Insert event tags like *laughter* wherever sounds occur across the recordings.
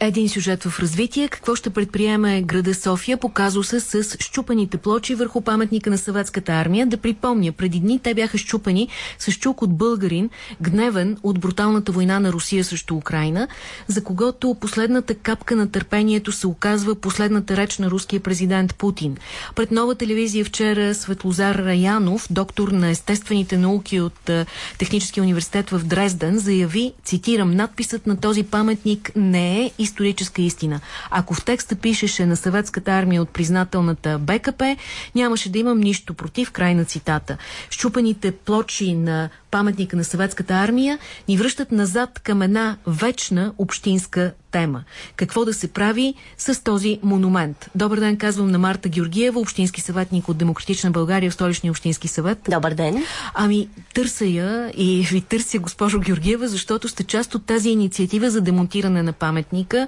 Един сюжет в развитие. Какво ще предприеме града София по казуса с щупаните плочи върху паметника на съветската армия? Да припомня, преди дни те бяха щупани с чук от българин, гневен от бруталната война на Русия срещу Украина, за когото последната капка на търпението се оказва последната реч на руския президент Путин. Пред нова телевизия вчера Светлозар Раянов, доктор на естествените науки от Техническия университет в Дрезден, заяви, цитирам, надписът на този паметник не е историческа истина. Ако в текста пишеше на съветската армия от признателната БКП, нямаше да имам нищо против край на цитата. Щупаните плочи на паметника на съветската армия ни връщат назад към една вечна общинска тема. Какво да се прави с този монумент? Добър ден, казвам на Марта Георгиева, общински съветник от Демократична България в Столичния общински съвет. Добър ден. Ами, търся я и ви търся, госпожо Георгиева, защото сте част от тази инициатива за демонтиране на паметника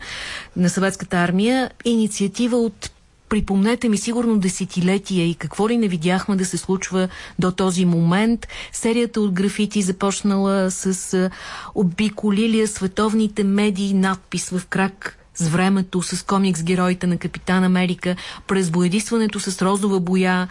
на съветската армия. Инициатива от припомнете ми сигурно десетилетия и какво ли не видяхме да се случва до този момент. Серията от графити започнала с обиколилия световните медии надпис в крак с времето, с комикс героите на Капитан Америка, през боядисването с розова боя,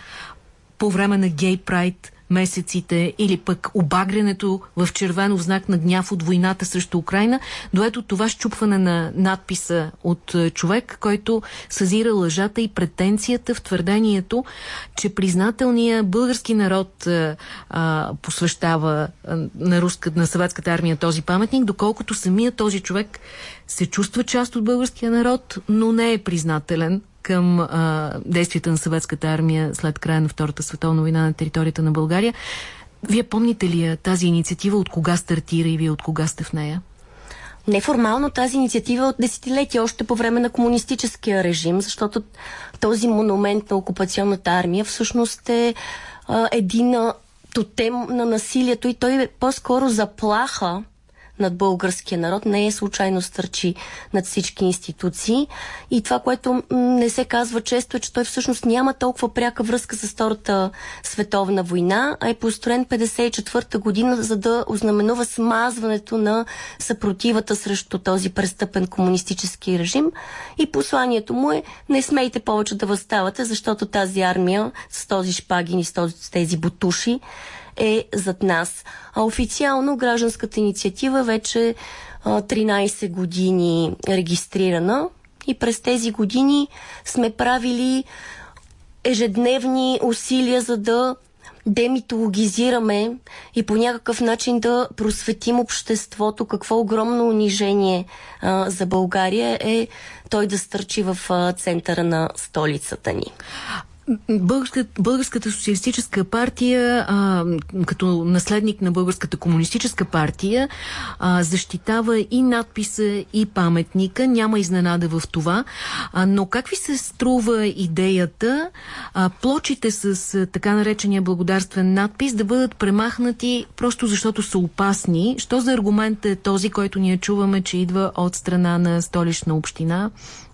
по време на гей прайд – месеците или пък обагрянето в червено в знак на гняв от войната срещу Украина, до ето това щупване на надписа от е, човек, който съзира лъжата и претенцията в твърдението, че признателният български народ е, а, посвещава а, на, руска, на съветската армия този паметник, доколкото самия този човек се чувства част от българския народ, но не е признателен към а, действията на съветската армия след края на Втората световна война на територията на България. Вие помните ли тази инициатива, от кога стартира и вие от кога сте в нея? Неформално тази инициатива от десетилетия, още по време на комунистическия режим, защото този монумент на окупационната армия всъщност е а, един тотем на насилието и той е по-скоро заплаха над българския народ не е случайно стърчи над всички институции. И това, което не се казва често е, че той всъщност няма толкова пряка връзка с Втората световна война, а е построен 54-та година, за да ознаменува смазването на съпротивата срещу този престъпен комунистически режим. И посланието му е не смейте повече да възставате, защото тази армия с този шпагин и с тези бутуши е зад нас. А официално гражданската инициатива вече а, 13 години регистрирана и през тези години сме правили ежедневни усилия за да демитологизираме и по някакъв начин да просветим обществото какво огромно унижение а, за България е той да стърчи в а, центъра на столицата ни. Българската, Българската социалистическа партия, а, като наследник на Българската комунистическа партия, а, защитава и надписа, и паметника. Няма изненада в това. А, но как ви се струва идеята а, плочите с а, така наречения благодарствен надпис да бъдат премахнати просто защото са опасни? Що за аргумент е този, който ние чуваме, че идва от страна на столична община?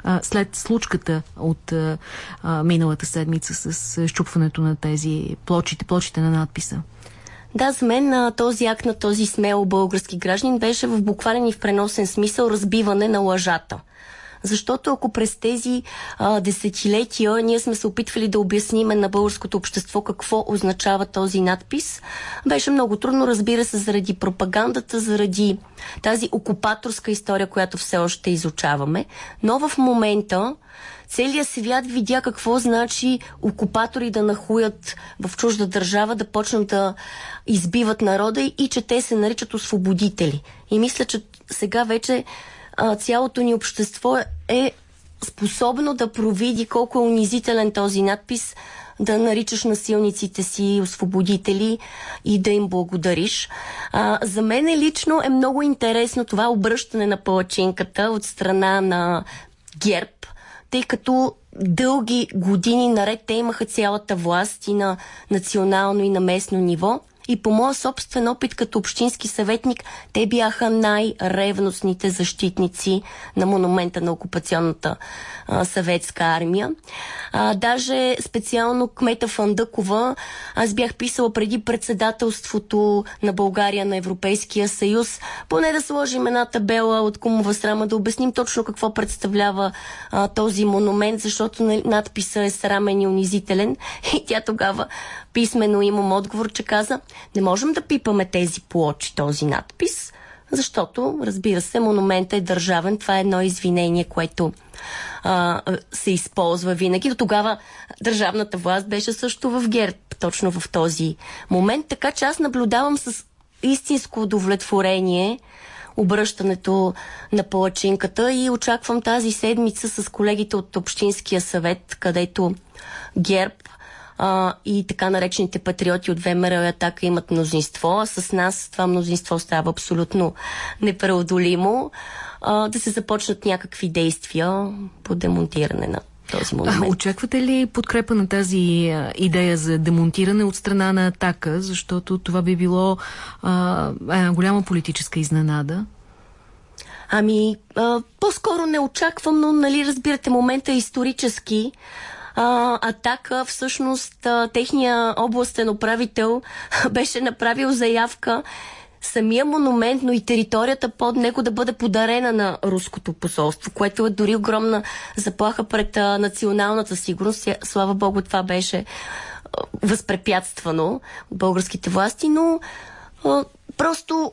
А, след случката от а, миналата седмица с щупването на тези плочите, плочите на надписа? Да, за мен този акт на този смел български гражданин беше в буквален и в преносен смисъл разбиване на лъжата. Защото ако през тези а, десетилетия ние сме се опитвали да обясниме на българското общество какво означава този надпис, беше много трудно, разбира се, заради пропагандата, заради тази окупаторска история, която все още изучаваме. Но в момента целият свят видя какво значи окупатори да нахуят в чужда държава, да почнат да избиват народа и че те се наричат освободители. И мисля, че сега вече цялото ни общество е способно да провиди колко е унизителен този надпис, да наричаш насилниците си освободители и да им благодариш. А, за мен лично е много интересно това обръщане на палачинката от страна на ГЕРБ, тъй като дълги години наред те имаха цялата власт и на национално и на местно ниво. И по моя собствен опит като общински съветник, те бяха най-ревностните защитници на монумента на окупационната а, съветска армия. А, даже специално кмета Фандъкова, аз бях писала преди председателството на България на Европейския съюз, поне да сложим една табела от кумова срама, да обясним точно какво представлява а, този монумент, защото надписа е срамен и унизителен. *laughs* И тя тогава писменно имам отговор, че каза, не можем да пипаме тези плочи, този надпис, защото, разбира се, монументът е държавен. Това е едно извинение, което а, се използва винаги. До тогава държавната власт беше също в ГЕРБ, точно в този момент. Така че аз наблюдавам с истинско удовлетворение обръщането на палачинката и очаквам тази седмица с колегите от Общинския съвет, където ГЕРБ а, и така наречените патриоти от ВМРО и Атака имат мнозинство, а с нас това мнозинство става абсолютно непреодолимо, а, да се започнат някакви действия по демонтиране на този монумент. А, очаквате ли подкрепа на тази идея за демонтиране от страна на Атака, защото това би било а, една голяма политическа изненада? Ами, по-скоро не очаквам, но, нали, разбирате, момента е исторически а, Атака, всъщност а, техния областен управител *laughs* беше направил заявка самия монумент, но и територията под него да бъде подарена на руското посолство, което е дори огромна заплаха пред а, националната сигурност. Слава Богу, това беше а, възпрепятствано от българските власти, но а, просто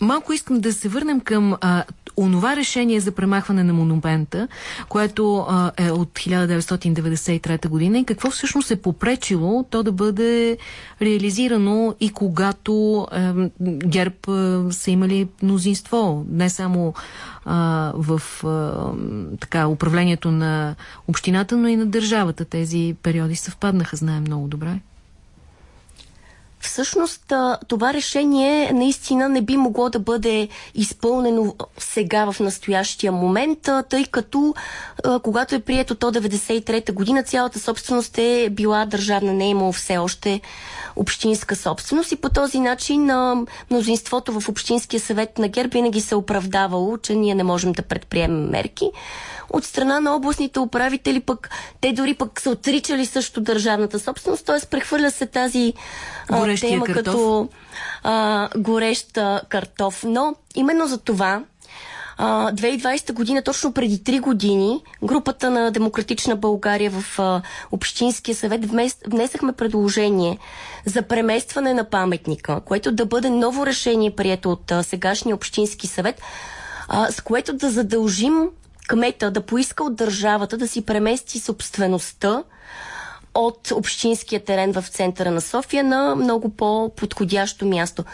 Малко искам да се върнем към а, онова решение за премахване на монумента, което а, е от 1993 година и какво всъщност е попречило то да бъде реализирано и когато а, ГЕРБ а, са имали мнозинство, не само а, в а, така, управлението на общината, но и на държавата. Тези периоди съвпаднаха, знаем много добре. Всъщност това решение наистина не би могло да бъде изпълнено сега в настоящия момент, тъй като когато е прието то 93-та година, цялата собственост е била държавна, не е имало все още общинска собственост. И по този начин мнозинството в Общинския съвет на ГЕРБ винаги се оправдавало, че ние не можем да предприемем мерки от страна на областните управители, пък те дори пък са отричали също държавната собственост, т.е. прехвърля се тази а, тема картоф. като а, гореща картоф. Но именно за това 2020 година, точно преди 3 години, групата на Демократична България в а, Общинския съвет внесахме предложение за преместване на паметника, което да бъде ново решение, прието от а, сегашния Общински съвет, а, с което да задължим кмета да поиска от държавата да си премести собствеността от общинския терен в центъра на София на много по-подходящо място.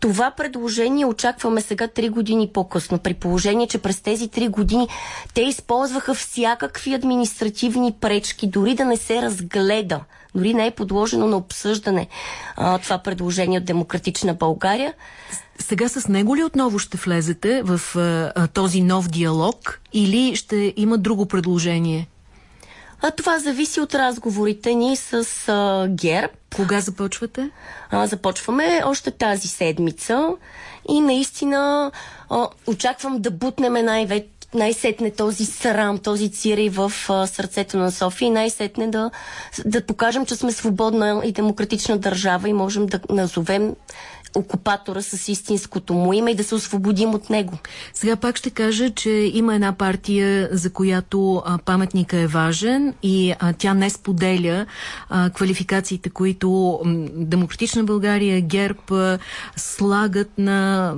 Това предложение очакваме сега три години по-късно, при положение, че през тези три години те използваха всякакви административни пречки, дори да не се разгледа, дори не е подложено на обсъждане а, това предложение от Демократична България. Сега с него ли отново ще влезете в а, този нов диалог или ще има друго предложение? А това зависи от разговорите ни с а, ГЕРБ. Кога започвате? А, започваме още тази седмица и наистина а, очаквам да бутнеме най-вече най-сетне този срам, този цирей в а, сърцето на София и най-сетне да, да покажем, че сме свободна и демократична държава и можем да назовем окупатора с истинското му име и да се освободим от него. Сега пак ще кажа, че има една партия, за която а, паметника е важен и а, тя не споделя а, квалификациите, които Демократична България, ГЕРБ а, слагат на,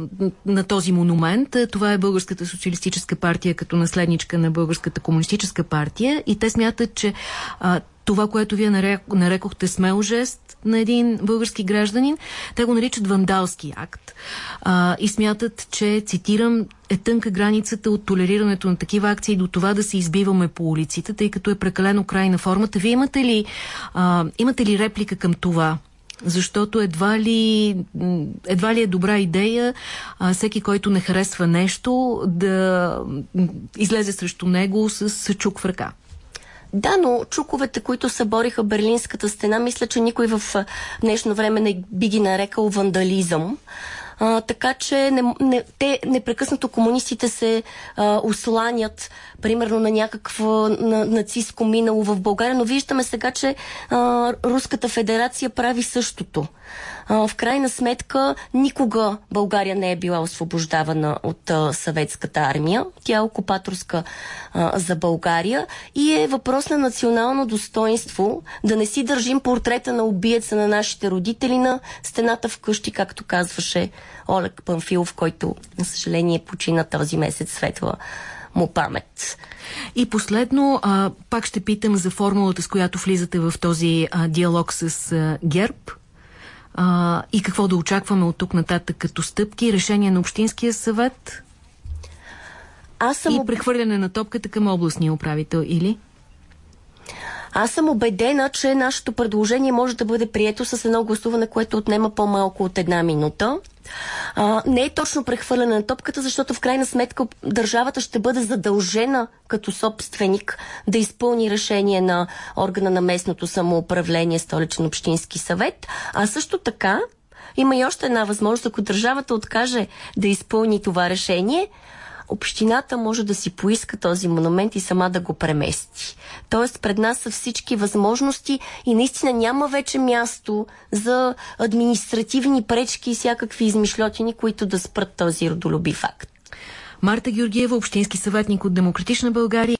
на този монумент. Това е Българската социалистическа партия като наследничка на Българската комунистическа партия и те смятат, че а, това, което вие нарекохте смел жест на един български гражданин, те го наричат вандалски акт а, и смятат, че, цитирам, е тънка границата от толерирането на такива акции до това да се избиваме по улиците, тъй като е прекалено край на формата. Вие имате ли, а, имате ли реплика към това? Защото едва ли, едва ли е добра идея а, всеки, който не харесва нещо, да излезе срещу него с чук в ръка. Да, но чуковете, които събориха Берлинската стена, мисля, че никой в днешно време не би ги нарекал вандализъм. А, така че не, не, те непрекъснато комунистите се а, осланят, примерно на някакво на, нацистско минало в България, но виждаме сега, че а, Руската федерация прави същото. А, в крайна сметка, никога България не е била освобождавана от а, съветската армия. Тя е окупаторска а, за България и е въпрос на национално достоинство да не си държим портрета на убиеца на нашите родители на стената вкъщи, както казваше Олег Панфилов, който, на съжаление, почина този месец светла му памет. И последно, а, пак ще питам за формулата, с която влизате в този а, диалог с а, ГЕРБ а, и какво да очакваме от тук нататък като стъпки, решение на Общинския съвет Аз съм... и прехвърляне на топката към областния управител, или? Аз съм убедена, че нашето предложение може да бъде прието с едно гласуване, което отнема по-малко от една минута. А, не е точно прехвърляне на топката, защото в крайна сметка държавата ще бъде задължена като собственик да изпълни решение на органа на местното самоуправление, столичен общински съвет, а също така има и още една възможност, ако държавата откаже да изпълни това решение, общината може да си поиска този монумент и сама да го премести. Тоест пред нас са всички възможности и наистина няма вече място за административни пречки и всякакви измишлетини, които да спрат този родолюбив факт. Марта Георгиева, общински съветник от Демократична България.